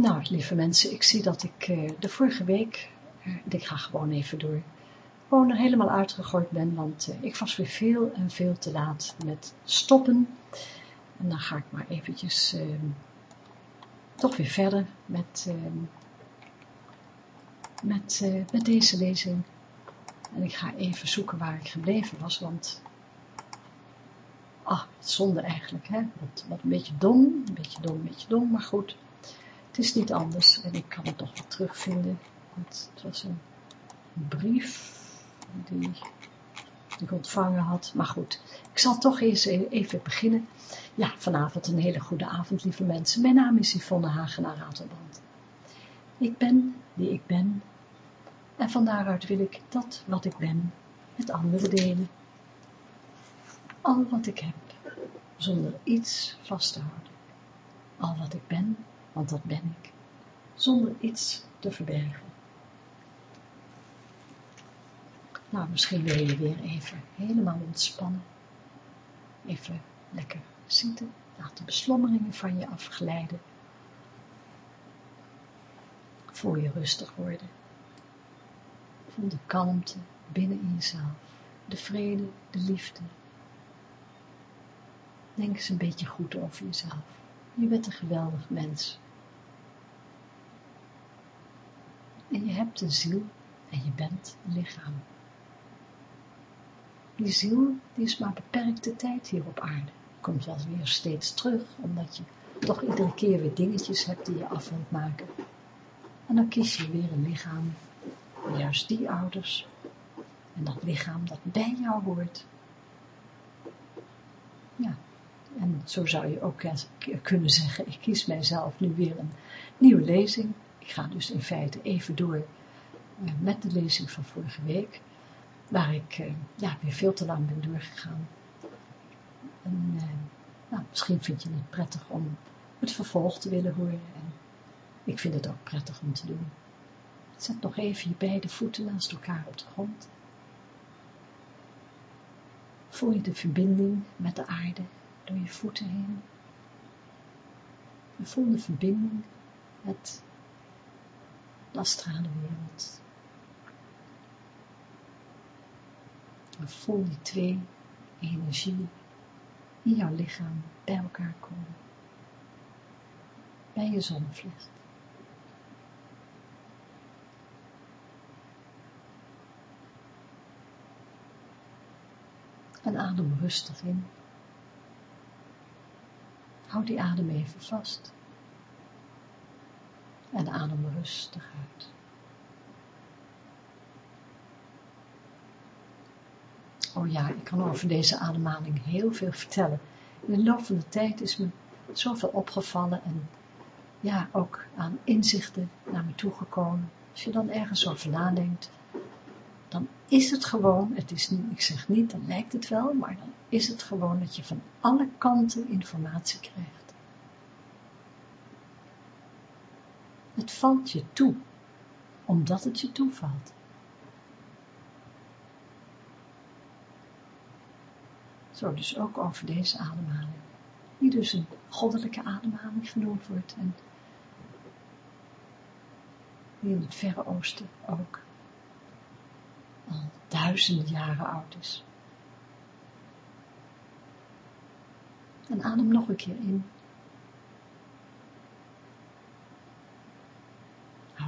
Nou, lieve mensen, ik zie dat ik uh, de vorige week, uh, ik ga gewoon even door, gewoon helemaal uitgegooid ben, want uh, ik was weer veel en veel te laat met stoppen. En dan ga ik maar eventjes ehm, toch weer verder met, ehm, met, met deze lezing. En ik ga even zoeken waar ik gebleven was, want, ah, zonde eigenlijk, hè, wat, wat een beetje dom, een beetje dom, een beetje dom, maar goed. Het is niet anders en ik kan het toch wel terugvinden. Want het was een brief die, ik ontvangen had. Maar goed, ik zal toch eens e-, even beginnen. Ja, vanavond een hele goede avond, lieve mensen. Mijn naam is Yvonne Hagenaar Ratelband. Ik ben die ik ben. En van daaruit wil ik dat wat ik ben met anderen delen. Al wat ik heb, zonder iets vast te houden. Al wat ik ben, want dat ben ik, zonder iets te verbergen. Nou, misschien wil je weer even helemaal ontspannen. Even lekker zitten, laat de beslommeringen van je afglijden. Voel je rustig worden. Voel de kalmte binnen in jezelf, de vrede, de liefde. Denk eens een beetje goed over jezelf. Je bent een geweldig mens. En je hebt een ziel en je bent een lichaam. Die ziel die is maar beperkte tijd hier op aarde. Komt wel weer steeds terug, omdat je toch iedere keer weer dingetjes hebt die je af wilt maken. En dan kies je weer een lichaam, juist die ouders. En dat lichaam dat bij jou hoort. Ja, en zo zou je ook kunnen zeggen, ik kies mijzelf nu weer een nieuwe lezing ik ga dus in feite even door uh, met de lezing van vorige week, waar ik uh, ja, weer veel te lang ben doorgegaan. En uh, nou, misschien vind je het prettig om het vervolg te willen horen. En ik vind het ook prettig om te doen. Zet nog even je beide voeten naast elkaar op de grond. Voel je de verbinding met de aarde door je voeten heen. En voel de verbinding met astrale wereld. En voel die twee energieën in jouw lichaam bij elkaar komen. Bij je zonnevlecht. En adem rustig in. Houd die adem even vast en adem rustig uit. Oh ja, ik kan over deze ademhaling heel veel vertellen. In de loop van de tijd is me zoveel opgevallen en ja, ook aan inzichten naar me toegekomen. Als je dan ergens over nadenkt, dan is het gewoon, het is ik zeg niet, dan lijkt het wel, maar dan is het gewoon dat je van alle kanten informatie krijgt. Het valt je toe, omdat het je toevalt. Zo dus ook over deze ademhaling, die dus een goddelijke ademhaling genoemd wordt en die in het Verre Oosten ook al duizenden jaren oud is. En adem nog een keer in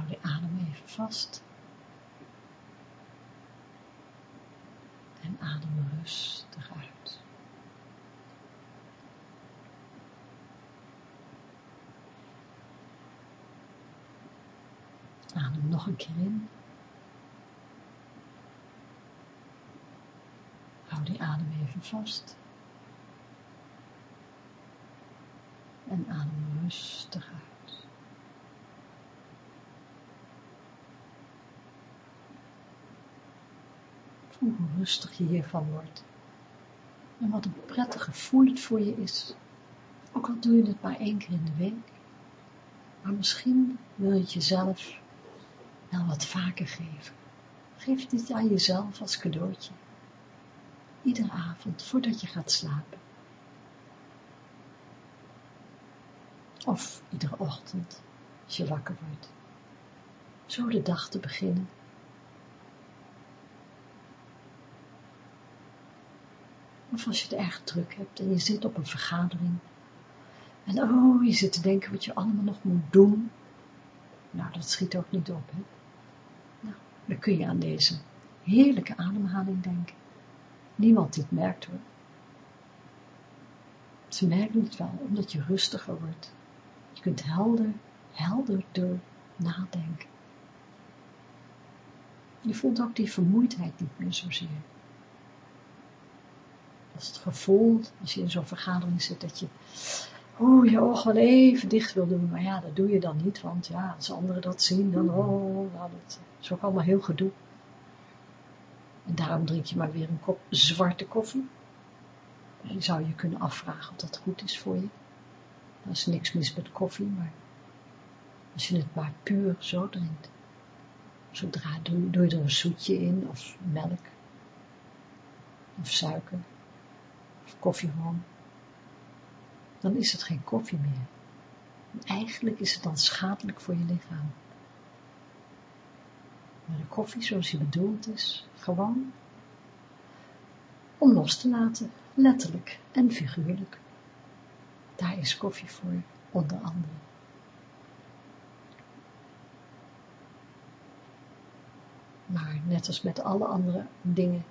de adem even vast. En adem rustig uit. Adem nog een keer in. Hou die adem even vast. En adem rustig uit. Hoe rustig je hiervan wordt. En wat een prettig gevoel het voor je is. Ook al doe je het maar één keer in de week. Maar misschien wil je het jezelf wel wat vaker geven. Geef dit aan jezelf als cadeautje. Iedere avond voordat je gaat slapen. Of iedere ochtend, als je wakker wordt. Zo de dag te beginnen. Of als je het erg druk hebt en je zit op een vergadering. En oh, je zit te denken wat je allemaal nog moet doen. Nou, dat schiet ook niet op, hè. Nou, dan kun je aan deze heerlijke ademhaling denken. Niemand dit merkt hoor. Ze merken het wel, omdat je rustiger wordt. Je kunt helder, helder door nadenken. Je voelt ook die vermoeidheid niet meer zozeer. Als het gevoel, als je in zo'n vergadering zit, dat je oh, je oog wel even dicht wil doen, maar ja, dat doe je dan niet, want ja, als anderen dat zien, dan, oh, nou, dat is ook allemaal heel gedoe. En daarom drink je maar weer een kop zwarte koffie. Je zou je kunnen afvragen of dat goed is voor je. Er is niks mis met koffie, maar als je het maar puur zo drinkt. Zodra doe je er een zoetje in, of melk, of suiker, of koffieroom. Dan is het geen koffie meer. eigenlijk is het dan schadelijk voor je lichaam. Maar de koffie zoals die bedoeld is, gewoon om los te laten, letterlijk en figuurlijk. Daar is koffie voor, onder andere. Maar net als met alle andere dingen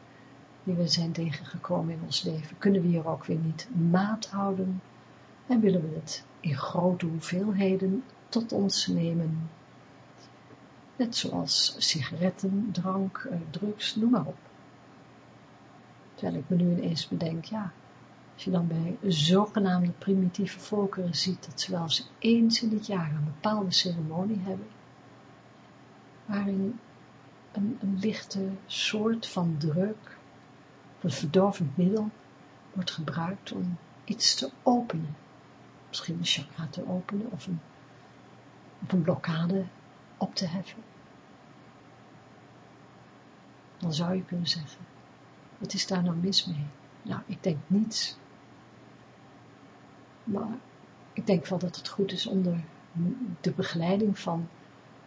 die we zijn tegengekomen in ons leven, kunnen we hier ook weer niet maat houden en willen we het in grote hoeveelheden tot ons nemen. Net zoals sigaretten, drank, eh, drugs, noem maar op. Terwijl ik me nu ineens bedenk, ja, als je dan bij zogenaamde primitieve volkeren ziet dat ze wel eens eens in het jaar een bepaalde ceremonie hebben, waarin een, een lichte soort van druk, een verdovend middel, wordt gebruikt om iets te openen. Misschien een chakra te openen of een, of een blokkade op te heffen. Dan zou je kunnen zeggen, wat is daar nou mis mee? Nou, ik denk niets. Maar ik denk wel dat het goed is onder de begeleiding van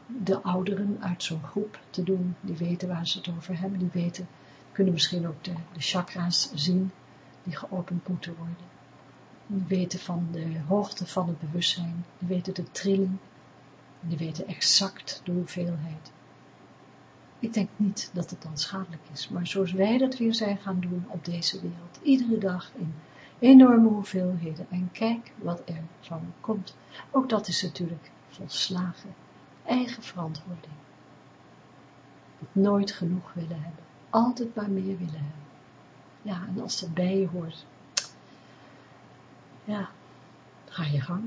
de ouderen uit zo'n groep te doen. Die weten waar ze het over hebben. Die weten, kunnen misschien ook de, de chakra's zien die geopend moeten worden. Die weten van de hoogte van het bewustzijn. Die weten de trilling. Die weten exact de hoeveelheid. Ik denk niet dat het dan schadelijk is, maar zoals wij dat weer zijn gaan doen op deze wereld, iedere dag in enorme hoeveelheden, en kijk wat er van komt. Ook dat is natuurlijk volslagen eigen verantwoording. nooit genoeg willen hebben, altijd maar meer willen hebben. Ja, en als dat bij je hoort, ja, ga je gang,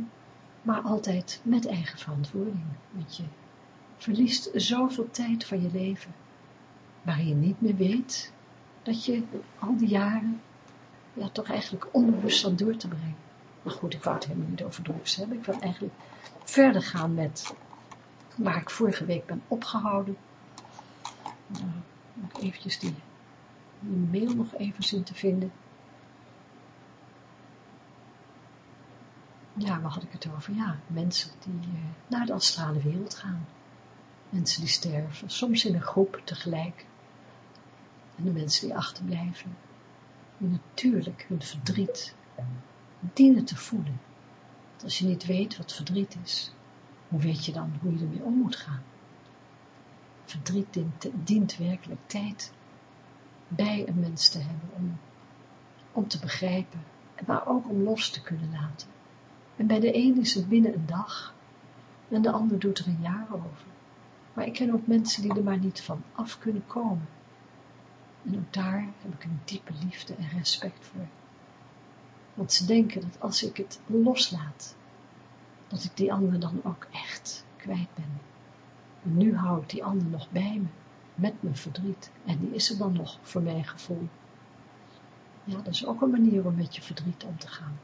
maar altijd met eigen verantwoording, want je verliest zoveel tijd van je leven, waarin je niet meer weet dat je al die jaren, ja, toch eigenlijk onbewust aan door te brengen. Maar goed, ik wou het helemaal niet over drugs hebben. Ik wil eigenlijk verder gaan met waar ik vorige week ben opgehouden. Ik eventjes die, die mail nog even zien te vinden. Ja, waar had ik het over? Ja, mensen die uh, naar de astrale wereld gaan. Mensen die sterven, soms in een groep tegelijk. En de mensen die achterblijven, die natuurlijk hun verdriet dienen te voelen. Als je niet weet wat verdriet is, hoe weet je dan hoe je ermee om moet gaan? Verdriet dient, dient werkelijk tijd bij een mens te hebben om, om te begrijpen, maar ook om los te kunnen laten. En bij de een is het binnen een dag, en de ander doet er een jaar over. Maar ik ken ook mensen die er maar niet van af kunnen komen. En ook daar heb ik een diepe liefde en respect voor. Want ze denken dat als ik het loslaat, dat ik die ander dan ook echt kwijt ben. Nu hou ik die ander nog bij me, met mijn verdriet. En die is er dan nog, voor mijn gevoel. Ja, dat is ook een manier om met je verdriet om te gaan.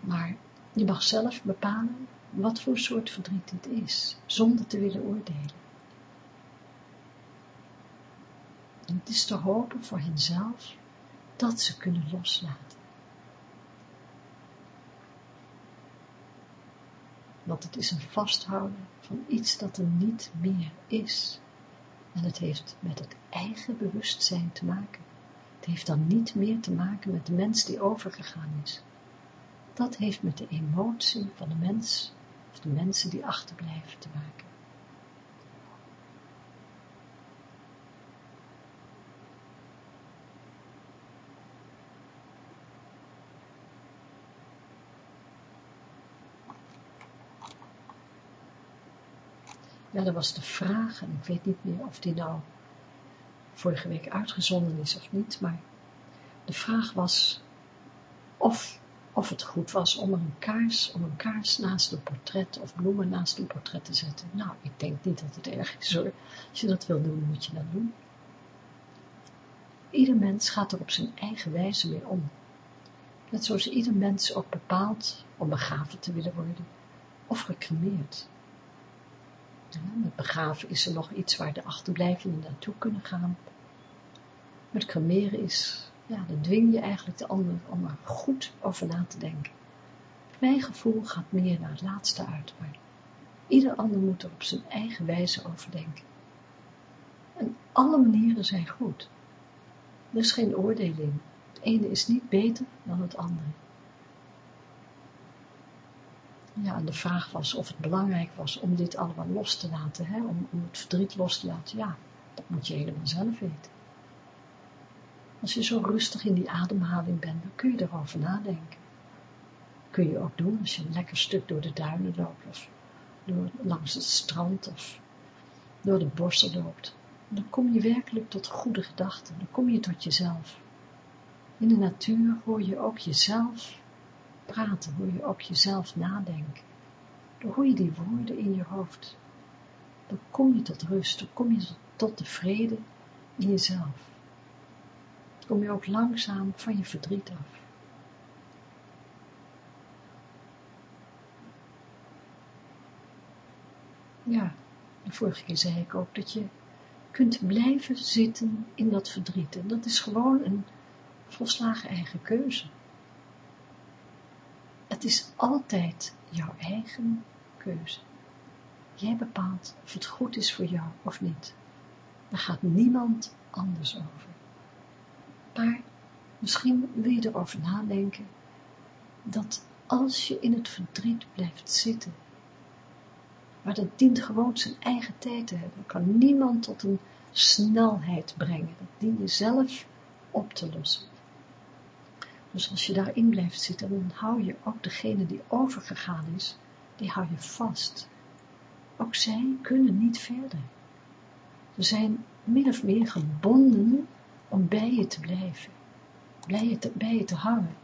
Maar je mag zelf bepalen wat voor soort verdriet dit is, zonder te willen oordelen. En het is te hopen voor henzelf dat ze kunnen loslaten. Want het is een vasthouden van iets dat er niet meer is. En het heeft met het eigen bewustzijn te maken. Het heeft dan niet meer te maken met de mens die overgegaan is. Dat heeft met de emotie van de mens, of de mensen die achterblijven te maken. Ja, dat was de vraag, en ik weet niet meer of die nou vorige week uitgezonden is of niet, maar de vraag was of, of het goed was om een kaars, om een kaars naast een portret of bloemen naast een portret te zetten. Nou, ik denk niet dat het erg is hoor. Als je dat wil doen, moet je dat doen. Ieder mens gaat er op zijn eigen wijze mee om. Net zoals ieder mens ook bepaalt om begraven te willen worden of gecremeerd. Met begraven is er nog iets waar de achterblijvenden naartoe kunnen gaan. Met cremeren is, ja, dan dwing je eigenlijk de ander om er goed over na te denken. Mijn gevoel gaat meer naar het laatste uit, maar ieder ander moet er op zijn eigen wijze over denken. En alle manieren zijn goed. Er is geen oordeel in. Het ene is niet beter dan het andere. Ja, de vraag was of het belangrijk was om dit allemaal los te laten, hè? Om, om het verdriet los te laten. Ja, dat moet je helemaal zelf weten. Als je zo rustig in die ademhaling bent, dan kun je erover nadenken. Kun je ook doen als je een lekker stuk door de duinen loopt, of door, langs het strand, of door de bossen loopt. Dan kom je werkelijk tot goede gedachten, dan kom je tot jezelf. In de natuur hoor je ook jezelf praten, hoor je ook jezelf nadenken. Dan hoor je die woorden in je hoofd. Dan kom je tot rust, dan kom je tot de vrede in jezelf. Dan kom je ook langzaam van je verdriet af. Ja, de vorige keer zei ik ook dat je kunt blijven zitten in dat verdriet. En dat is gewoon een volslagen eigen keuze. Het is altijd jouw eigen keuze. Jij bepaalt of het goed is voor jou of niet. Daar gaat niemand anders over. Maar misschien wil je erover nadenken dat als je in het verdriet blijft zitten, maar dat dient gewoon zijn eigen tijd te hebben, kan niemand tot een snelheid brengen. Dat dient je zelf op te lossen. Dus als je daarin blijft zitten, dan hou je ook degene die overgegaan is, die hou je vast. Ook zij kunnen niet verder. Ze zijn min of meer gebonden om bij je te blijven, bij je te, bij te hangen.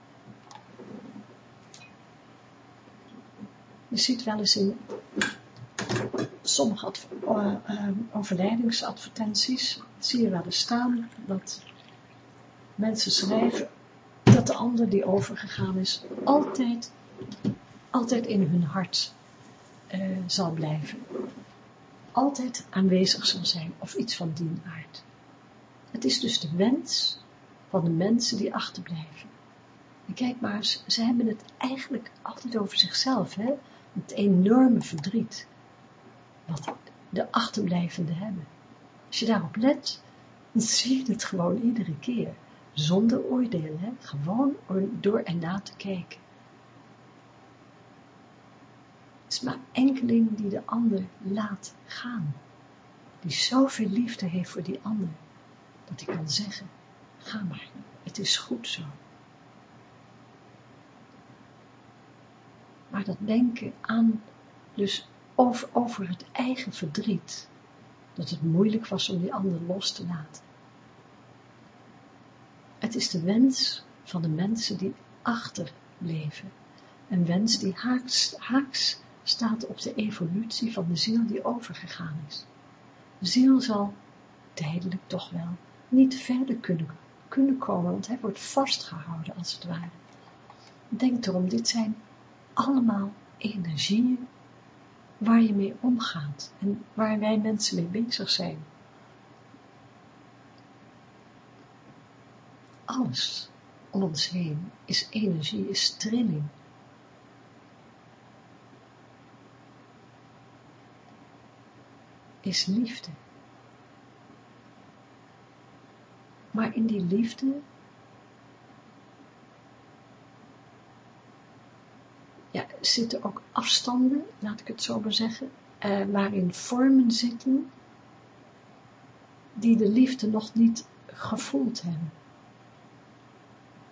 Je ziet wel eens in sommige uh, overlijdingsadvertenties, zie je wel eens staan dat mensen schrijven dat de ander die overgegaan is altijd, altijd in hun hart uh, zal blijven. Altijd aanwezig zal zijn of iets van die aard. Het is dus de wens van de mensen die achterblijven. En kijk maar eens, ze hebben het eigenlijk altijd over zichzelf, hè? Het enorme verdriet wat de achterblijvenden hebben. Als je daarop let, dan zie je het gewoon iedere keer zonder oordeel, hè? gewoon door erna te kijken. Het is maar enkeling die de ander laat gaan, die zoveel liefde heeft voor die ander, dat hij kan zeggen, ga maar, het is goed zo. Maar dat denken aan, dus over het eigen verdriet, dat het moeilijk was om die ander los te laten het is de wens van de mensen die achterbleven. Een wens die haaks, haaks staat op de evolutie van de ziel die overgegaan is. De ziel zal tijdelijk toch wel niet verder kunnen, kunnen komen, want hij wordt vastgehouden als het ware. Denk erom, dit zijn allemaal energieën waar je mee omgaat en waar wij mensen mee bezig zijn. Alles om ons heen is energie, is trilling. is liefde. Maar in die liefde ja, zitten ook afstanden, laat ik het zo maar zeggen, eh, waarin vormen zitten die de liefde nog niet gevoeld hebben,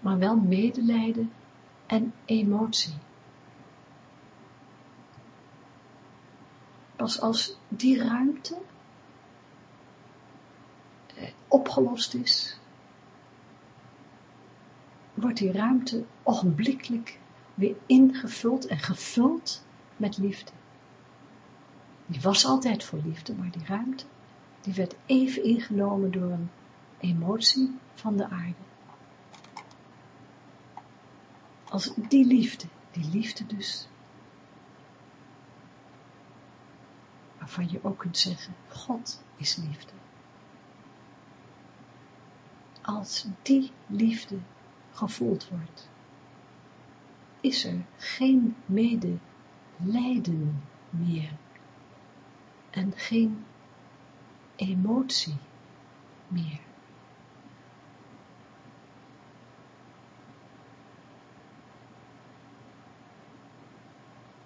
maar wel medelijden en emotie. Pas als die ruimte eh, opgelost is, wordt die ruimte ogenblikkelijk weer ingevuld en gevuld met liefde. Die was altijd voor liefde, maar die ruimte, die werd even ingenomen door een emotie van de aarde. Als die liefde, die liefde dus, waarvan je ook kunt zeggen, God is liefde. Als die liefde gevoeld wordt, is er geen medelijden meer en geen emotie meer.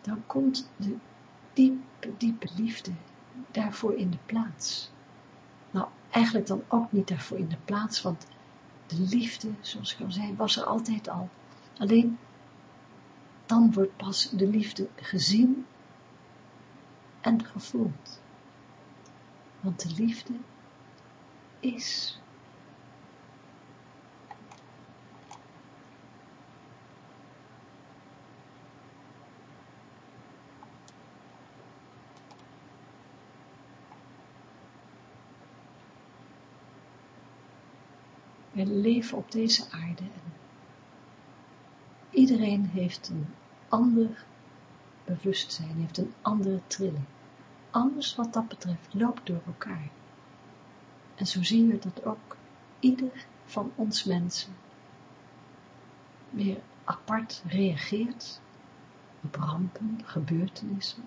Dan komt de diepe, diepe liefde daarvoor in de plaats. Nou, eigenlijk dan ook niet daarvoor in de plaats, want de liefde, zoals ik al zei, was er altijd al. Alleen, dan wordt pas de liefde gezien en gevoeld. Want de liefde is. We leven op deze aarde en iedereen heeft een ander bewustzijn, heeft een andere trilling. Alles wat dat betreft loopt door elkaar. En zo zien we dat ook ieder van ons mensen weer apart reageert op rampen, gebeurtenissen.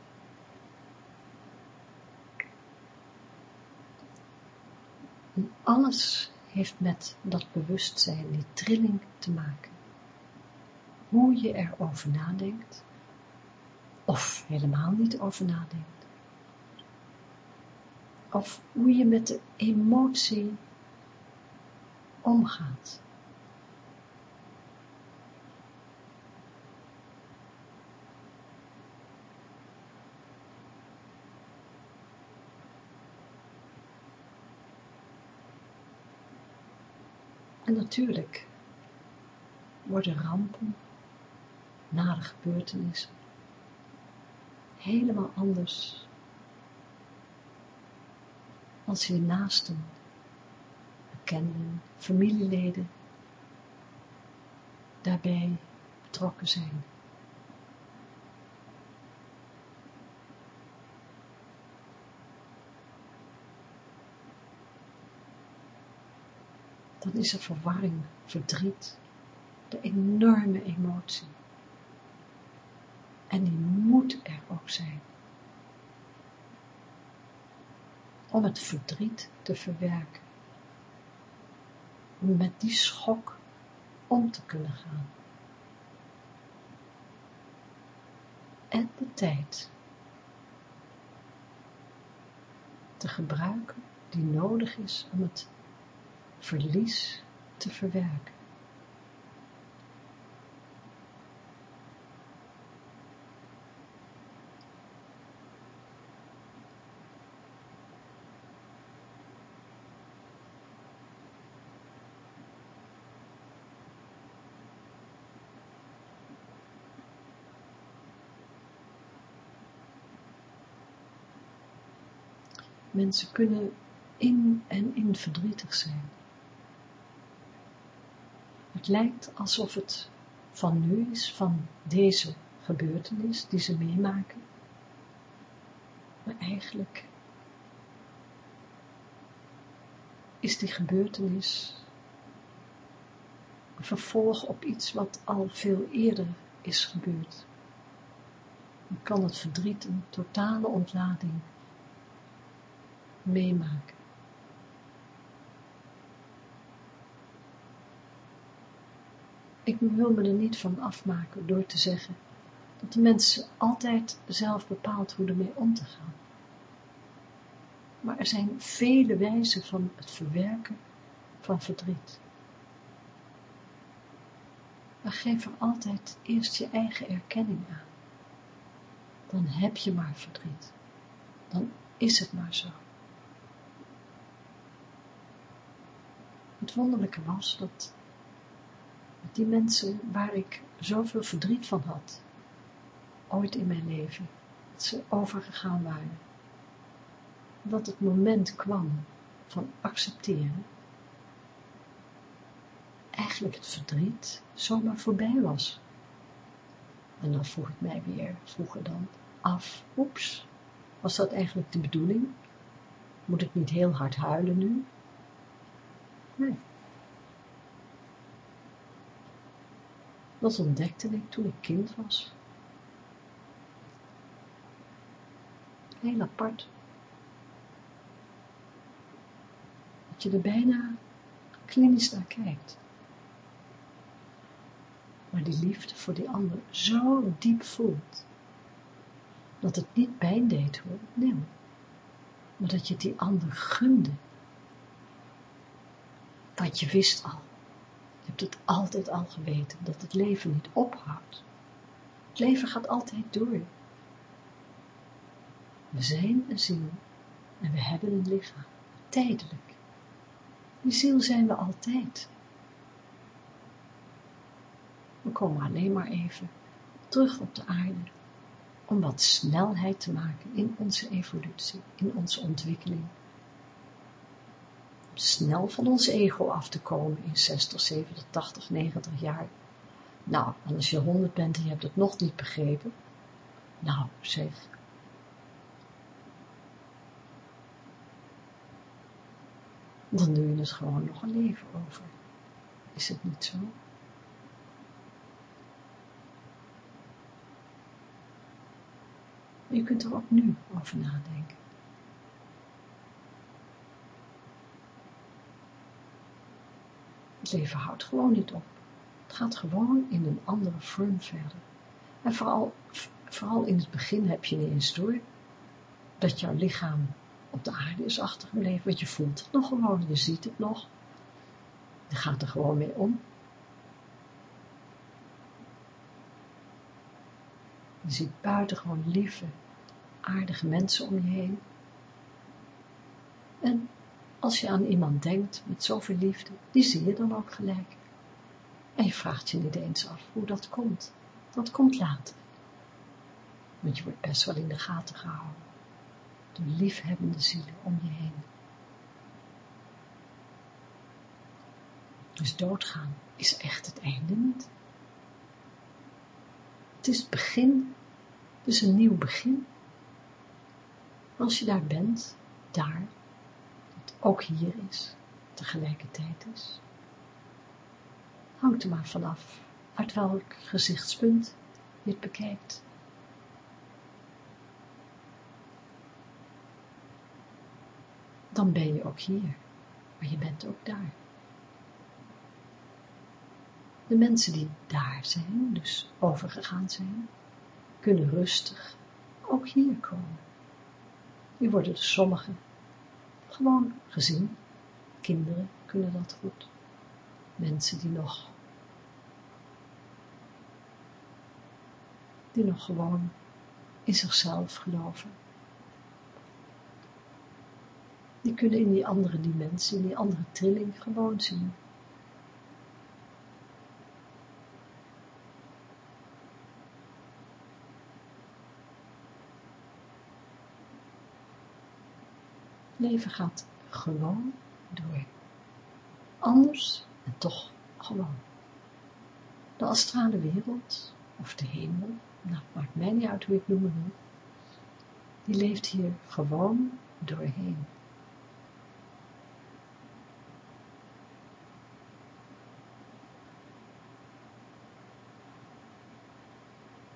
En alles heeft met dat bewustzijn, die trilling te maken. Hoe je erover nadenkt, of helemaal niet over nadenkt. Of hoe je met de emotie omgaat. En natuurlijk worden rampen, nare gebeurtenissen, helemaal anders als je naasten, bekenden, familieleden daarbij betrokken zijn. Dan is er verwarring, verdriet, de enorme emotie. En die moet er ook zijn. Om het verdriet te verwerken. Om met die schok om te kunnen gaan. En de tijd te gebruiken die nodig is om het verlies te verwerken. Mensen kunnen in en in verdrietig zijn. Het lijkt alsof het van nu is, van deze gebeurtenis die ze meemaken. Maar eigenlijk is die gebeurtenis een vervolg op iets wat al veel eerder is gebeurd. Dan kan het verdriet een totale ontlading meemaken. Ik wil me er niet van afmaken door te zeggen dat de mens altijd zelf bepaalt hoe ermee om te gaan. Maar er zijn vele wijzen van het verwerken van verdriet. Maar geef er altijd eerst je eigen erkenning aan. Dan heb je maar verdriet. Dan is het maar zo. Het wonderlijke was dat die mensen waar ik zoveel verdriet van had, ooit in mijn leven, dat ze overgegaan waren, dat het moment kwam van accepteren, eigenlijk het verdriet zomaar voorbij was. En dan vroeg ik mij weer, vroeger dan, af, oeps, was dat eigenlijk de bedoeling? Moet ik niet heel hard huilen nu? Nee. Dat ontdekte ik toen ik kind was. Heel apart. Dat je er bijna klinisch naar kijkt. Maar die liefde voor die ander zo diep voelt. Dat het niet pijn deed hoor, nee. Maar dat je die ander gunde. Want je wist al hebt het altijd al geweten, dat het leven niet ophoudt. Het leven gaat altijd door. We zijn een ziel en we hebben een lichaam, tijdelijk. Die ziel zijn we altijd. We komen alleen maar even terug op de aarde om wat snelheid te maken in onze evolutie, in onze ontwikkeling snel van ons ego af te komen in 60, 70, 80, 90 jaar. Nou, en als je 100 bent en je hebt het nog niet begrepen, nou zeg. Dan doe je het gewoon nog een leven over. Is het niet zo? Je kunt er ook nu over nadenken. Het leven houdt gewoon niet op. Het gaat gewoon in een andere vorm verder. En vooral, vooral in het begin heb je niet eens door dat jouw lichaam op de aarde is achtergebleven, want je voelt het nog gewoon, je ziet het nog. Je gaat er gewoon mee om. Je ziet buitengewoon lieve, aardige mensen om je heen. En als je aan iemand denkt met zoveel liefde, die zie je dan ook gelijk. En je vraagt je niet eens af hoe dat komt. Dat komt later. Want je wordt best wel in de gaten gehouden. Door liefhebbende zielen om je heen. Dus doodgaan is echt het einde niet. Het is het begin, dus een nieuw begin. Als je daar bent, daar, ook hier is, tegelijkertijd is. Hangt er maar vanaf uit welk gezichtspunt je het bekijkt. Dan ben je ook hier, maar je bent ook daar. De mensen die daar zijn, dus overgegaan zijn, kunnen rustig ook hier komen. Die worden er sommigen gewoon gezien. Kinderen kunnen dat goed. Mensen die nog, die nog gewoon in zichzelf geloven. Die kunnen in die andere dimensie, in die andere trilling gewoon zien. Leven gaat gewoon door. Anders en toch gewoon. De astrale wereld, of de hemel, nou, maakt mij niet uit hoe ik noemen wil, die leeft hier gewoon doorheen.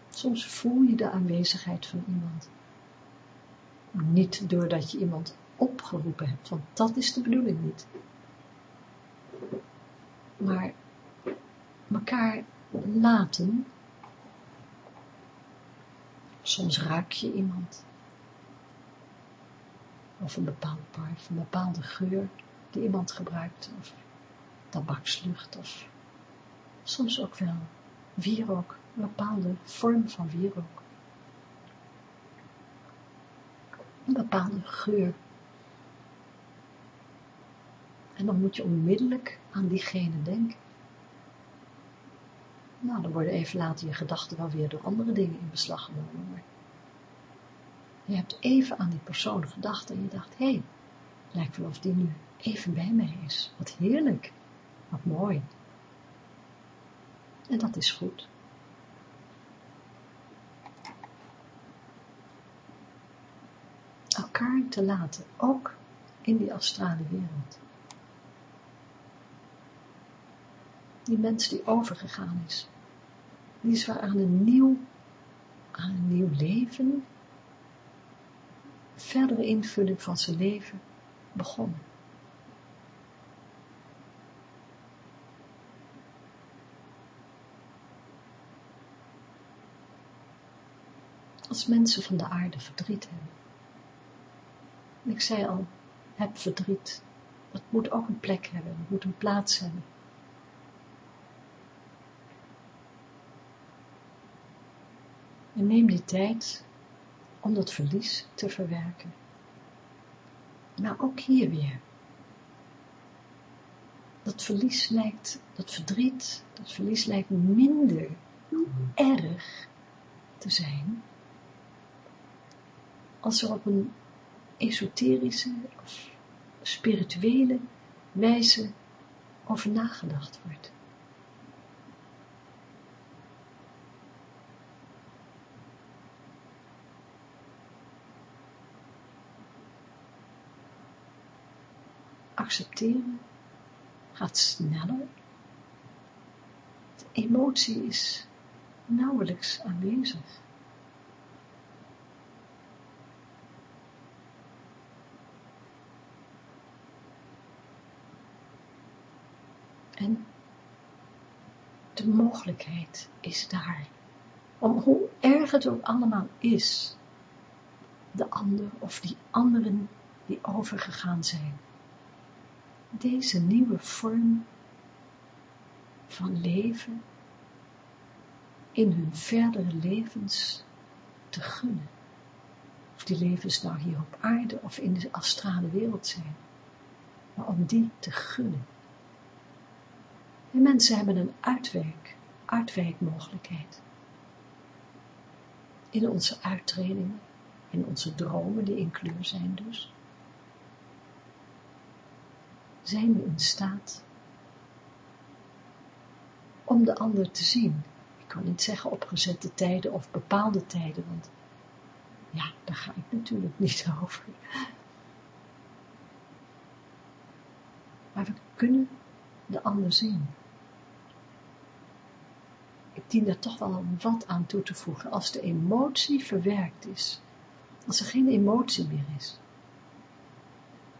Soms voel je de aanwezigheid van iemand. Niet doordat je iemand opgeroepen hebt, want dat is de bedoeling niet. Maar elkaar laten, soms ruik je iemand, of een bepaald parfum, een bepaalde geur die iemand gebruikt, of tabakslucht, of soms ook wel wierook, een bepaalde vorm van wierook. Een bepaalde geur. En dan moet je onmiddellijk aan diegene denken. Nou, dan worden even later je gedachten wel weer door andere dingen in beslag genomen. Je hebt even aan die persoon gedacht en je dacht, hé, hey, lijkt wel of die nu even bij mij is. Wat heerlijk, wat mooi. En dat is goed. Elkaar te laten, ook in die astrale wereld. Die mens die overgegaan is, die is weer aan een nieuw, aan een nieuw leven, verdere invulling van zijn leven begonnen. Als mensen van de aarde verdriet hebben. En ik zei al, heb verdriet. Dat moet ook een plek hebben, het moet een plaats hebben. En neem die tijd om dat verlies te verwerken. Maar ook hier weer. Dat verlies lijkt, dat verdriet, dat verlies lijkt minder erg te zijn als er op een esoterische of spirituele wijze over nagedacht wordt. Accepteren gaat sneller. De emotie is nauwelijks aanwezig. En de mogelijkheid is daar. Om hoe erg het ook allemaal is, de ander of die anderen die overgegaan zijn, deze nieuwe vorm van leven in hun verdere levens te gunnen. Of die levens nou hier op aarde of in de astrale wereld zijn. Maar om die te gunnen. En mensen hebben een uitwerk, uitwerkmogelijkheid. In onze uittredingen, in onze dromen die in kleur zijn dus zijn we in staat om de ander te zien. Ik kan niet zeggen opgezette tijden of bepaalde tijden, want ja, daar ga ik natuurlijk niet over. Maar we kunnen de ander zien. Ik dien daar toch wel wat aan toe te voegen. Als de emotie verwerkt is, als er geen emotie meer is,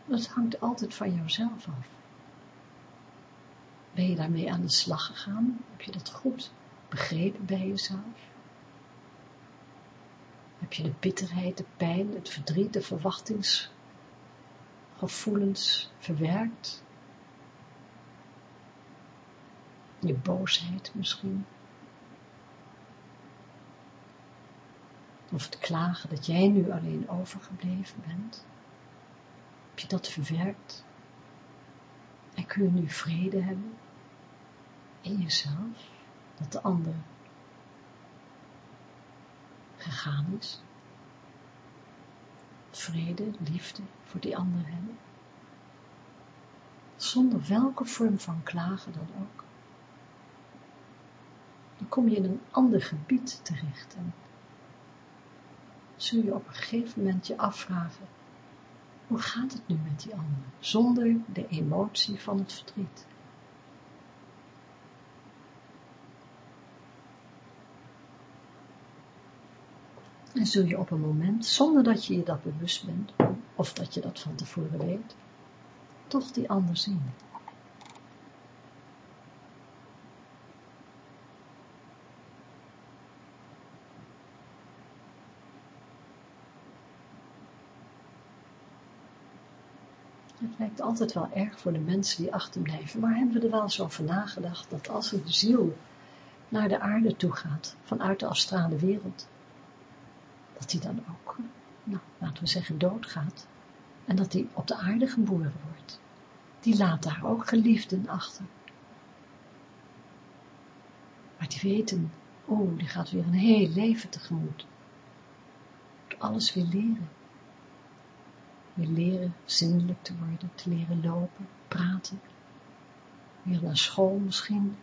dat hangt altijd van jouzelf af. Ben je daarmee aan de slag gegaan? Heb je dat goed begrepen bij jezelf? Heb je de bitterheid, de pijn, het verdriet, de verwachtingsgevoelens verwerkt? Je boosheid misschien? Of het klagen dat jij nu alleen overgebleven bent? Heb je dat verwerkt? En kun je nu vrede hebben in jezelf, dat de ander gegaan is? Vrede, liefde voor die ander hebben? Zonder welke vorm van klagen dan ook. Dan kom je in een ander gebied terecht en zul je op een gegeven moment je afvragen, hoe gaat het nu met die ander, zonder de emotie van het verdriet? En zul je op een moment, zonder dat je je dat bewust bent, of dat je dat van tevoren weet, toch die ander zien. Het lijkt altijd wel erg voor de mensen die achterblijven, maar hebben we er wel eens over nagedacht dat als een ziel naar de aarde toe gaat, vanuit de astrale wereld, dat die dan ook, nou, laten we zeggen, doodgaat en dat die op de aarde geboren wordt. Die laat daar ook geliefden achter. Maar die weten, oh, die gaat weer een heel leven tegemoet. Alles weer leren. Weer leren zindelijk te worden, te leren lopen, praten. Weer naar school misschien.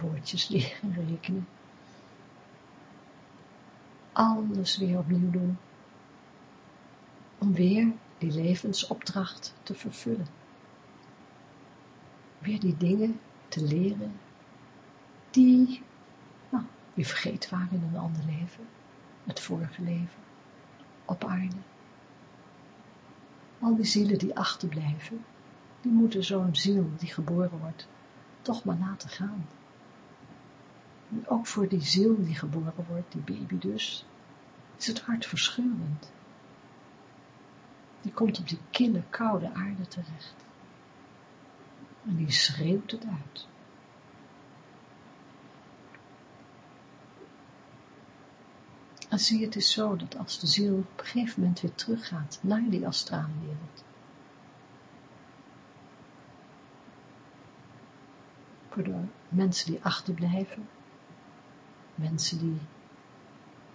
Woordjes leren, rekenen. Alles weer opnieuw doen. Om weer die levensopdracht te vervullen. Weer die dingen te leren die, nou, die vergeten waren in een ander leven, het vorige leven op aarde. Al die zielen die achterblijven, die moeten zo'n ziel die geboren wordt, toch maar laten gaan. En ook voor die ziel die geboren wordt, die baby dus, is het hart verscheurend. Die komt op die kille, koude aarde terecht. En die schreeuwt het uit. En zie het is zo dat als de ziel op een gegeven moment weer teruggaat naar die astrale wereld, voor de mensen die achterblijven, mensen die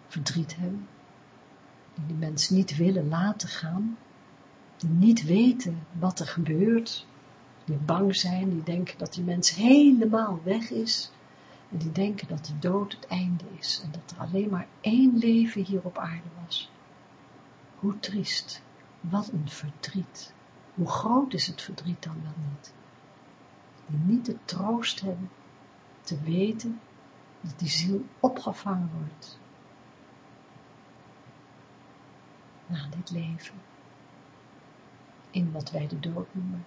verdriet hebben, die die mensen niet willen laten gaan, die niet weten wat er gebeurt, die bang zijn, die denken dat die mens helemaal weg is, en die denken dat de dood het einde is en dat er alleen maar één leven hier op aarde was. Hoe triest, wat een verdriet. Hoe groot is het verdriet dan wel niet? Die niet de troost hebben te weten dat die ziel opgevangen wordt na dit leven, in wat wij de dood noemen,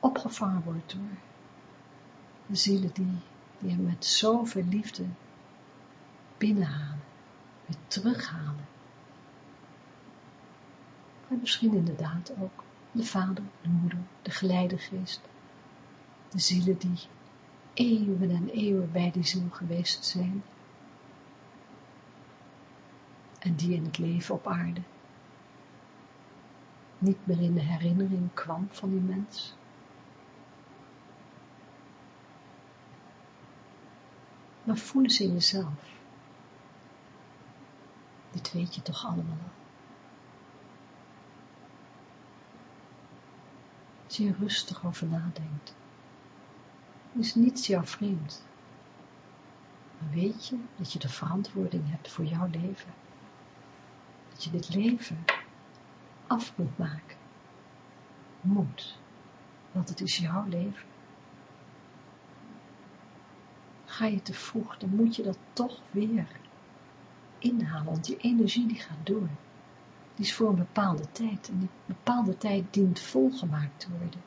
opgevangen wordt door de zielen die die hem met zoveel liefde binnenhalen, weer terughalen. Maar misschien inderdaad ook de vader, de moeder, de geleidegeest, de zielen die eeuwen en eeuwen bij die ziel geweest zijn en die in het leven op aarde niet meer in de herinnering kwam van die mens. Maar voelen ze in jezelf. Dit weet je toch allemaal al. Als je rustig over nadenkt, is niets jou vreemd. Maar weet je dat je de verantwoording hebt voor jouw leven. Dat je dit leven af moet maken. Moet. Want het is jouw leven ga je te vroeg, dan moet je dat toch weer inhalen, want die energie die gaat door. Die is voor een bepaalde tijd en die bepaalde tijd dient volgemaakt te worden.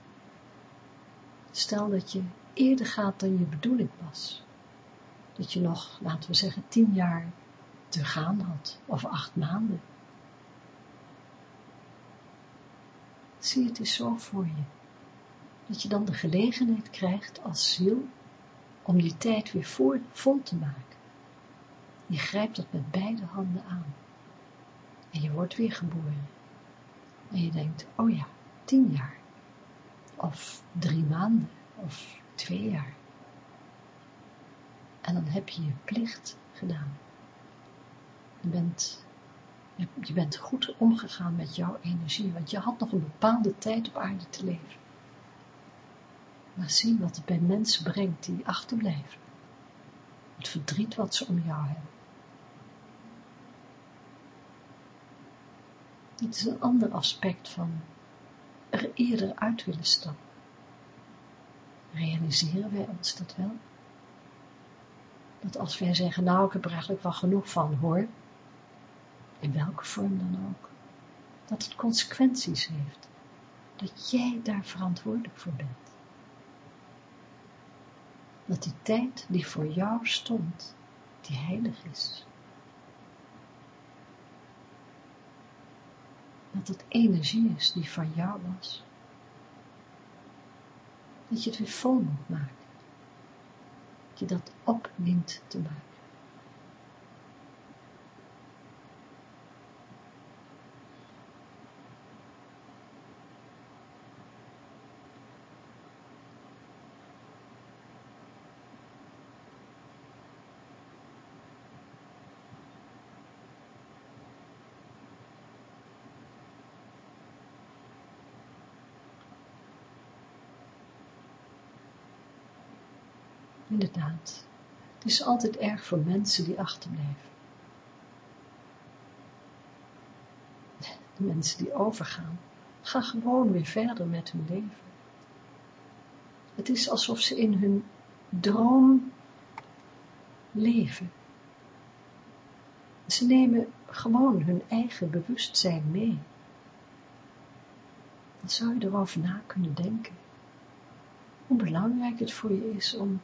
Stel dat je eerder gaat dan je bedoeling was. Dat je nog, laten we zeggen, tien jaar te gaan had, of acht maanden. Zie het is zo voor je. Dat je dan de gelegenheid krijgt als ziel om die tijd weer voor, vol te maken. Je grijpt dat met beide handen aan. En je wordt weer geboren. En je denkt, oh ja, tien jaar. Of drie maanden. Of twee jaar. En dan heb je je plicht gedaan. Je bent, je bent goed omgegaan met jouw energie, want je had nog een bepaalde tijd op aarde te leven maar zie wat het bij mensen brengt die achterblijven. Het verdriet wat ze om jou hebben. Dit is een ander aspect van er eerder uit willen stappen. Realiseren wij ons dat wel? Dat als wij zeggen, nou ik heb er eigenlijk wel genoeg van hoor, in welke vorm dan ook, dat het consequenties heeft, dat jij daar verantwoordelijk voor bent. Dat die tijd die voor jou stond, die heilig is. Dat het energie is die van jou was. Dat je het weer vol moet maken. Dat je dat op dient te maken. Inderdaad, het is altijd erg voor mensen die achterblijven. De mensen die overgaan, gaan gewoon weer verder met hun leven. Het is alsof ze in hun droom leven. Ze nemen gewoon hun eigen bewustzijn mee. Dan zou je erover na kunnen denken. Hoe belangrijk het voor je is om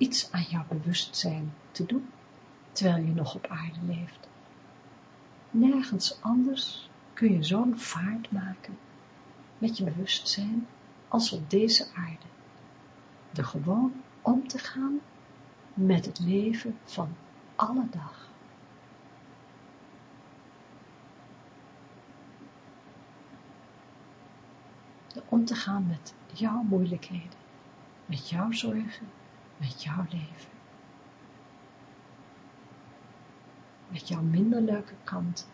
iets aan jouw bewustzijn te doen, terwijl je nog op aarde leeft. Nergens anders kun je zo'n vaart maken met je bewustzijn als op deze aarde. De gewoon om te gaan met het leven van alle dag. om te gaan met jouw moeilijkheden, met jouw zorgen, met jouw leven. Met jouw minder leuke kanten.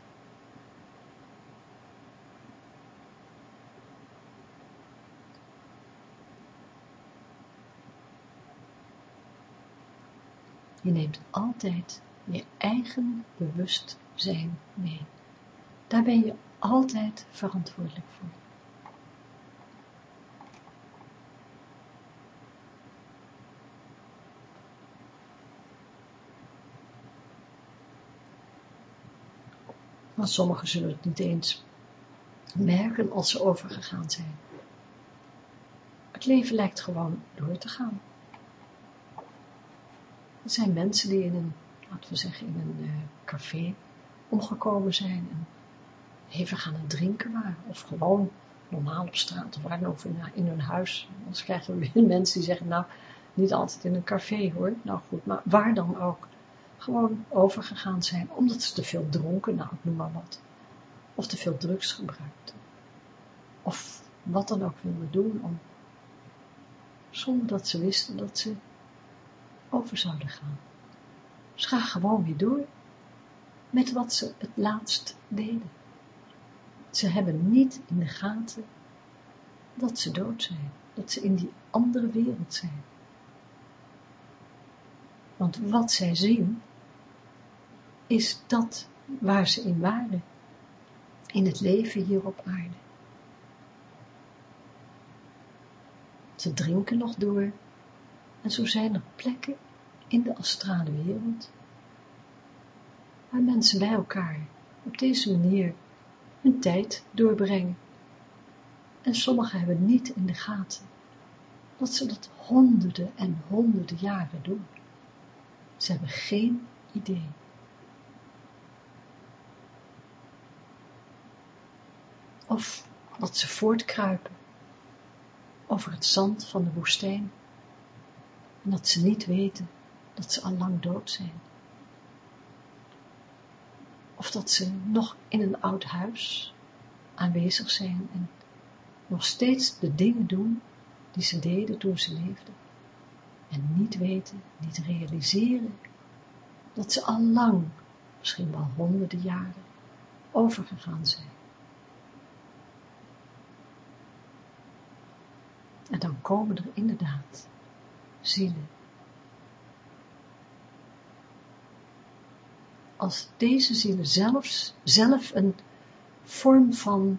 Je neemt altijd je eigen bewustzijn mee. Daar ben je altijd verantwoordelijk voor. Maar sommigen zullen het niet eens merken als ze overgegaan zijn. Het leven lijkt gewoon door te gaan. Er zijn mensen die in een, laten we zeggen, in een uh, café omgekomen zijn en even gaan drinken waren, of gewoon normaal op straat of waar dan ook in, in hun huis. Anders krijgen we weer mensen die zeggen, nou, niet altijd in een café hoor, nou goed, maar waar dan ook gewoon overgegaan zijn, omdat ze te veel dronken, nou noem maar wat, of te veel drugs gebruikten, of wat dan ook wilden doen, om, zonder dat ze wisten dat ze over zouden gaan. Ze gaan gewoon weer door met wat ze het laatst deden. Ze hebben niet in de gaten dat ze dood zijn, dat ze in die andere wereld zijn. Want wat zij zien, is dat waar ze in waren, in het leven hier op aarde. Ze drinken nog door en zo zijn er plekken in de astrale wereld waar mensen bij elkaar op deze manier hun tijd doorbrengen. En sommigen hebben niet in de gaten dat ze dat honderden en honderden jaren doen. Ze hebben geen idee. Of dat ze voortkruipen over het zand van de woestijn en dat ze niet weten dat ze al lang dood zijn. Of dat ze nog in een oud huis aanwezig zijn en nog steeds de dingen doen die ze deden toen ze leefden. En niet weten, niet realiseren dat ze al lang, misschien wel honderden jaren, overgegaan zijn. En dan komen er inderdaad zielen. Als deze zielen zelfs, zelf een vorm van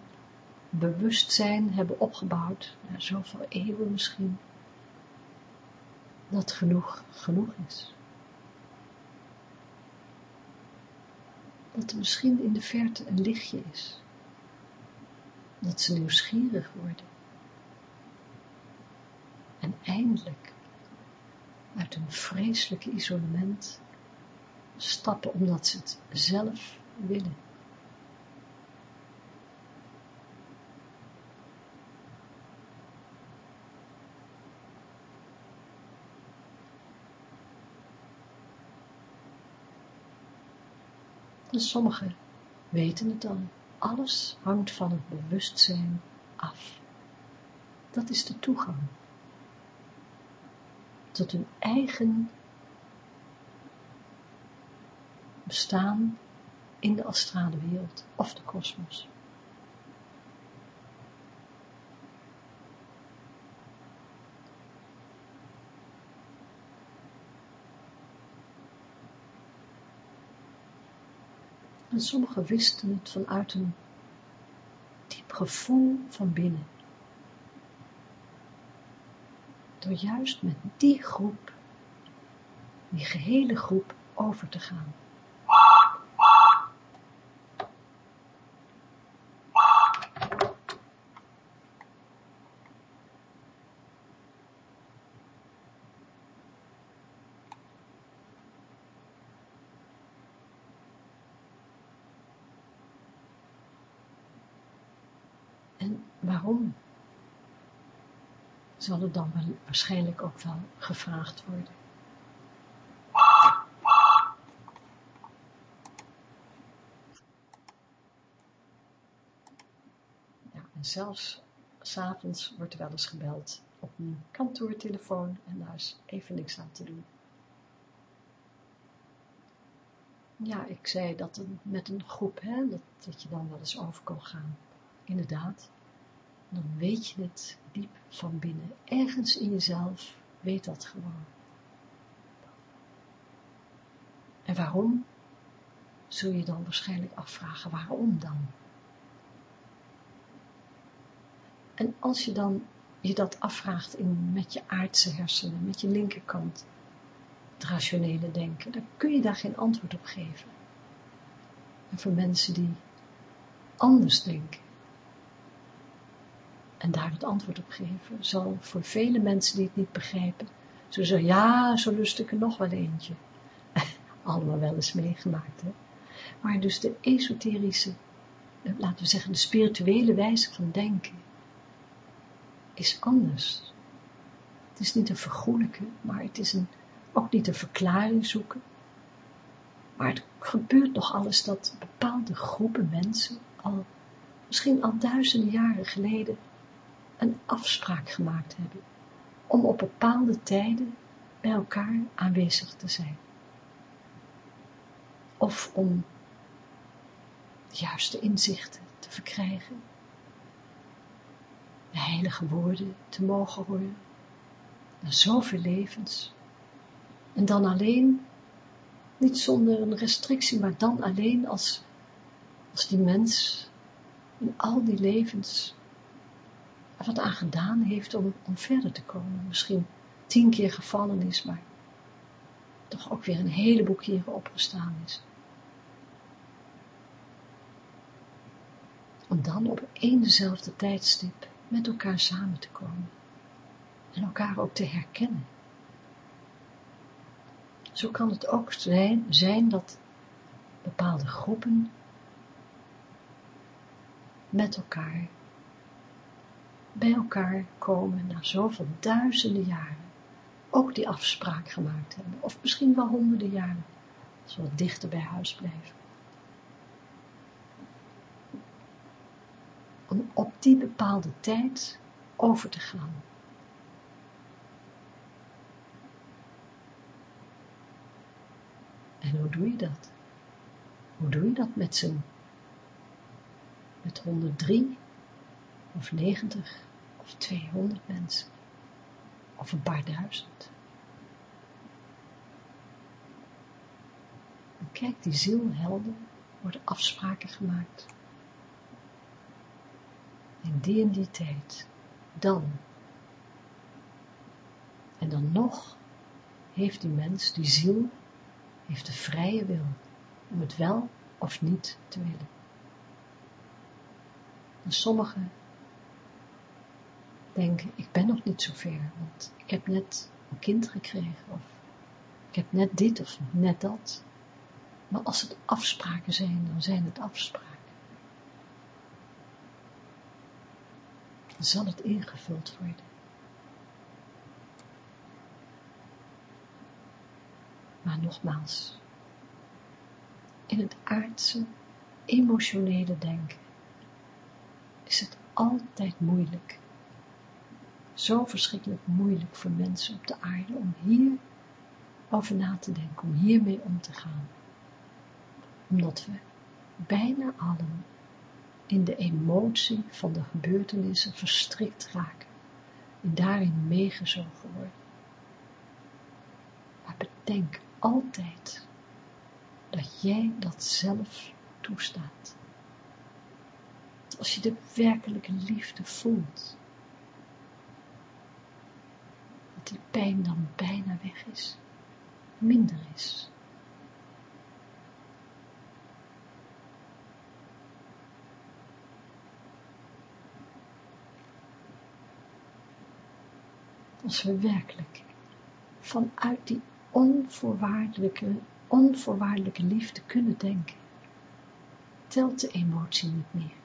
bewustzijn hebben opgebouwd, na zoveel eeuwen misschien, dat genoeg genoeg is. Dat er misschien in de verte een lichtje is, Dat ze nieuwsgierig worden. En eindelijk uit een vreselijke isolement stappen omdat ze het zelf willen. En sommigen weten het dan. Alles hangt van het bewustzijn af. Dat is de toegang tot hun eigen bestaan in de astrale wereld of de kosmos. En sommigen wisten het vanuit een diep gevoel van binnen. Door juist met die groep, die gehele groep, over te gaan. waarom? Zal er dan waarschijnlijk ook wel gevraagd worden. Ja, en zelfs s'avonds wordt er wel eens gebeld op een kantoortelefoon en daar is even niks aan te doen. Ja, ik zei dat met een groep, hè, dat, dat je dan wel eens over kan gaan. Inderdaad dan weet je het diep van binnen. Ergens in jezelf weet dat gewoon. En waarom? Zul je dan waarschijnlijk afvragen, waarom dan? En als je dan je dat afvraagt in, met je aardse hersenen, met je linkerkant, het rationele denken, dan kun je daar geen antwoord op geven. En voor mensen die anders denken, en daar het antwoord op geven, zal voor vele mensen die het niet begrijpen, zo zeggen, ja, zo lust ik er nog wel eentje. Allemaal wel eens meegemaakt, hè. Maar dus de esoterische, eh, laten we zeggen, de spirituele wijze van denken, is anders. Het is niet een vergoelijken, maar het is een, ook niet een verklaring zoeken. Maar het gebeurt nog alles dat bepaalde groepen mensen al, misschien al duizenden jaren geleden, een afspraak gemaakt hebben om op bepaalde tijden bij elkaar aanwezig te zijn. Of om de juiste inzichten te verkrijgen, de heilige woorden te mogen horen, na zoveel levens, en dan alleen, niet zonder een restrictie, maar dan alleen als, als die mens in al die levens wat aan gedaan heeft om, om verder te komen. Misschien tien keer gevallen is, maar toch ook weer een heleboel keren opgestaan is. Om dan op één dezelfde tijdstip met elkaar samen te komen. En elkaar ook te herkennen. Zo kan het ook zijn, zijn dat bepaalde groepen met elkaar bij elkaar komen na zoveel duizenden jaren, ook die afspraak gemaakt hebben, of misschien wel honderden jaren, als we wat dichter bij huis blijven. Om op die bepaalde tijd over te gaan. En hoe doe je dat? Hoe doe je dat met z'n, met 103 of 90 of 200 mensen, of een paar duizend. En kijk, die zielhelden worden afspraken gemaakt. In die en die tijd, dan. En dan nog heeft die mens, die ziel, heeft de vrije wil om het wel of niet te willen. En sommigen denken, ik ben nog niet zo ver, want ik heb net een kind gekregen, of ik heb net dit of net dat. Maar als het afspraken zijn, dan zijn het afspraken. Dan zal het ingevuld worden. Maar nogmaals, in het aardse, emotionele denken is het altijd moeilijk. Zo verschrikkelijk moeilijk voor mensen op de aarde om hier over na te denken, om hiermee om te gaan. Omdat we bijna allen in de emotie van de gebeurtenissen verstrikt raken en daarin meegezogen worden. Maar bedenk altijd dat jij dat zelf toestaat. Als je de werkelijke liefde voelt, die pijn dan bijna weg is, minder is. Als we werkelijk vanuit die onvoorwaardelijke, onvoorwaardelijke liefde kunnen denken, telt de emotie niet meer.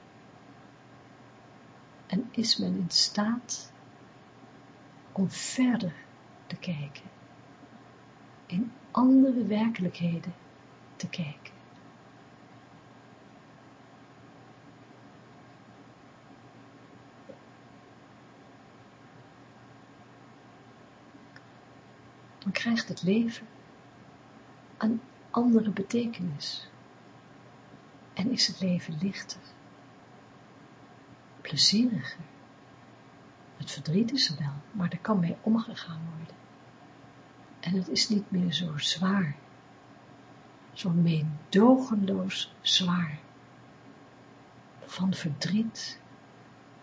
En is men in staat om verder te kijken, in andere werkelijkheden te kijken. Dan krijgt het leven een andere betekenis en is het leven lichter, plezieriger. Het verdriet is er wel, maar er kan mee omgegaan worden. En het is niet meer zo zwaar, zo meedogenloos zwaar, van verdriet,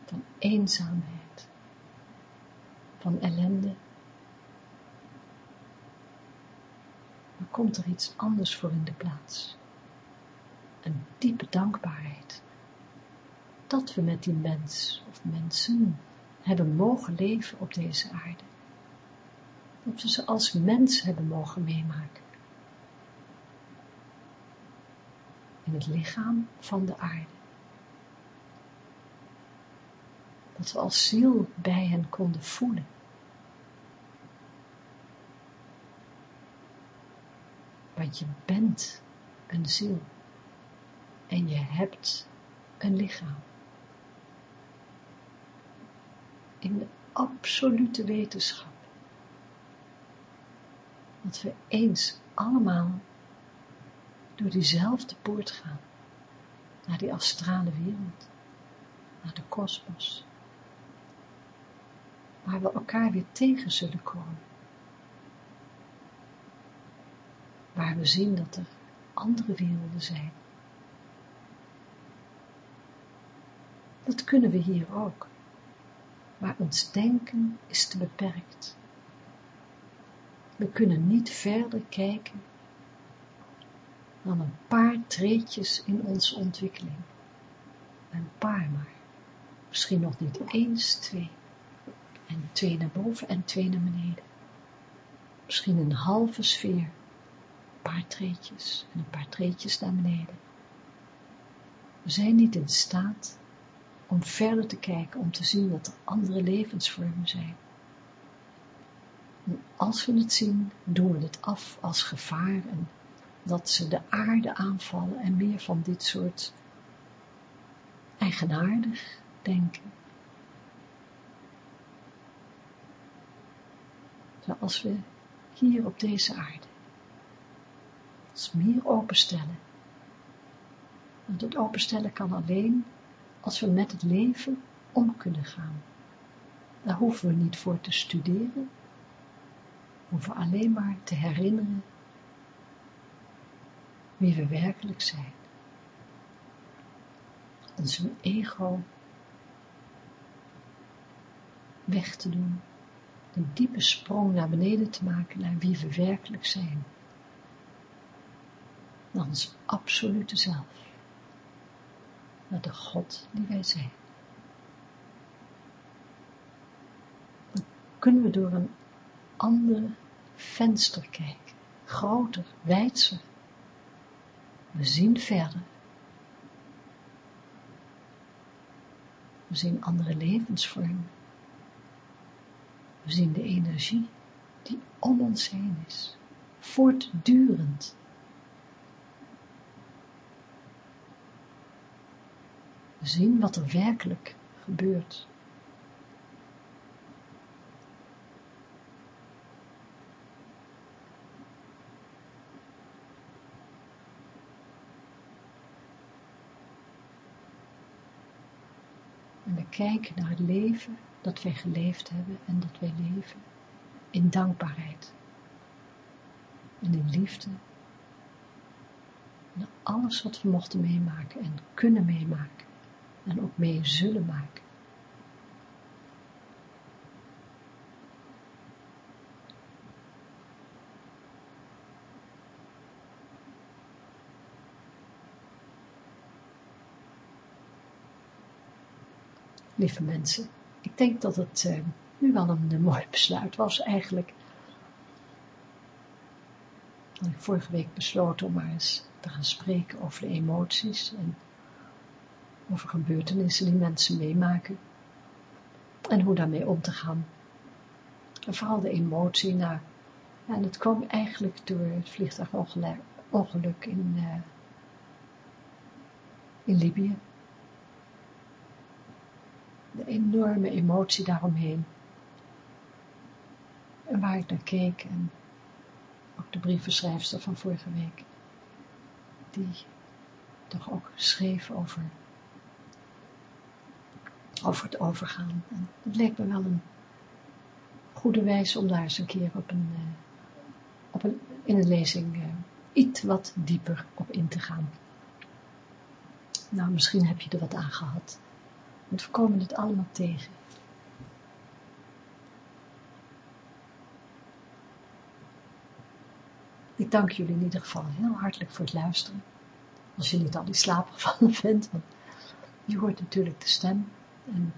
van eenzaamheid, van ellende. Dan komt er iets anders voor in de plaats een diepe dankbaarheid dat we met die mens of mensen hebben mogen leven op deze aarde. Dat we ze als mens hebben mogen meemaken. In het lichaam van de aarde. Dat we als ziel bij hen konden voelen. Want je bent een ziel en je hebt een lichaam. In de absolute wetenschap. Dat we eens allemaal door diezelfde poort gaan, naar die astrale wereld, naar de kosmos, waar we elkaar weer tegen zullen komen, waar we zien dat er andere werelden zijn, Dat kunnen we hier ook. Maar ons denken is te beperkt. We kunnen niet verder kijken dan een paar treetjes in onze ontwikkeling. Een paar maar. Misschien nog niet eens twee. En twee naar boven en twee naar beneden. Misschien een halve sfeer. Een paar treetjes en een paar treetjes naar beneden. We zijn niet in staat om verder te kijken, om te zien dat er andere levensvormen zijn. Als we het zien, doen we het af als gevaar en dat ze de aarde aanvallen en meer van dit soort eigenaardig denken. Zoals we hier op deze aarde ons meer openstellen. Want het openstellen kan alleen als we met het leven om kunnen gaan. Daar hoeven we niet voor te studeren, hoeven alleen maar te herinneren wie we werkelijk zijn. Ons ego weg te doen, een diepe sprong naar beneden te maken naar wie we werkelijk zijn. Naar ons absolute zelf naar de God die wij zijn. Dan kunnen we door een ander venster kijken, groter, wijdser. We zien verder. We zien andere levensvormen. We zien de energie die om ons heen is, voortdurend zien wat er werkelijk gebeurt. En we kijken naar het leven dat wij geleefd hebben en dat wij leven in dankbaarheid en in liefde en alles wat we mochten meemaken en kunnen meemaken en ook mee zullen maken. Lieve mensen, ik denk dat het uh, nu wel een, mooi besluit was eigenlijk. Ik vorige week besloten om maar eens te gaan spreken over de emoties en over gebeurtenissen die mensen meemaken en hoe daarmee om te gaan. En vooral de emotie naar, ja, en het kwam eigenlijk door het vliegtuigongeluk in, uh, in Libië. De enorme emotie daaromheen. En waar ik naar keek en ook de brievenschrijfster van vorige week, die toch ook schreef over over het overgaan. Het leek me wel een goede wijze om daar eens een keer op een, uh, op een, in een lezing uh, iets wat dieper op in te gaan. Nou, misschien heb je er wat aan gehad. Want we komen het allemaal tegen. Ik dank jullie in ieder geval heel hartelijk voor het luisteren. Als je niet al die slaapgevallen bent, want je hoort natuurlijk de stem. En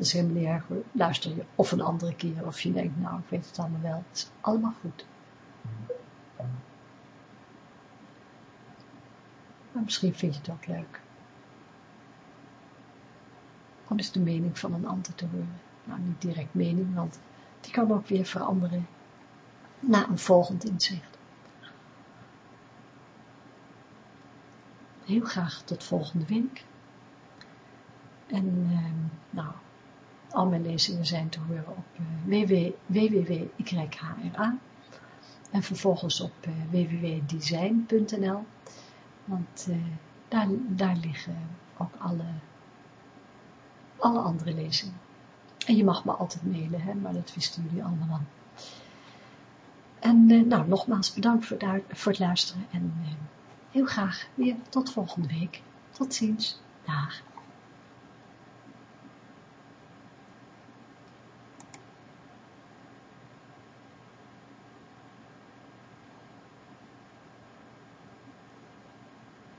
is helemaal niet erg Luister je of een andere keer, of je denkt, nou, ik weet het allemaal wel. Het is allemaal goed. Maar misschien vind je het ook leuk. Om eens de mening van een ander te horen. Nou, niet direct mening, want die kan ook weer veranderen na een volgend inzicht. Heel graag tot volgende week. En ehm, nou, al mijn lezingen zijn te horen op www.yhra en vervolgens op uh, www.design.nl want uh, daar, daar liggen ook alle, alle andere lezingen. En je mag me altijd mailen, hè, maar dat wisten jullie allemaal al. En nou, nogmaals bedankt voor, voor het luisteren en heel graag weer tot volgende week. Tot ziens. Dag.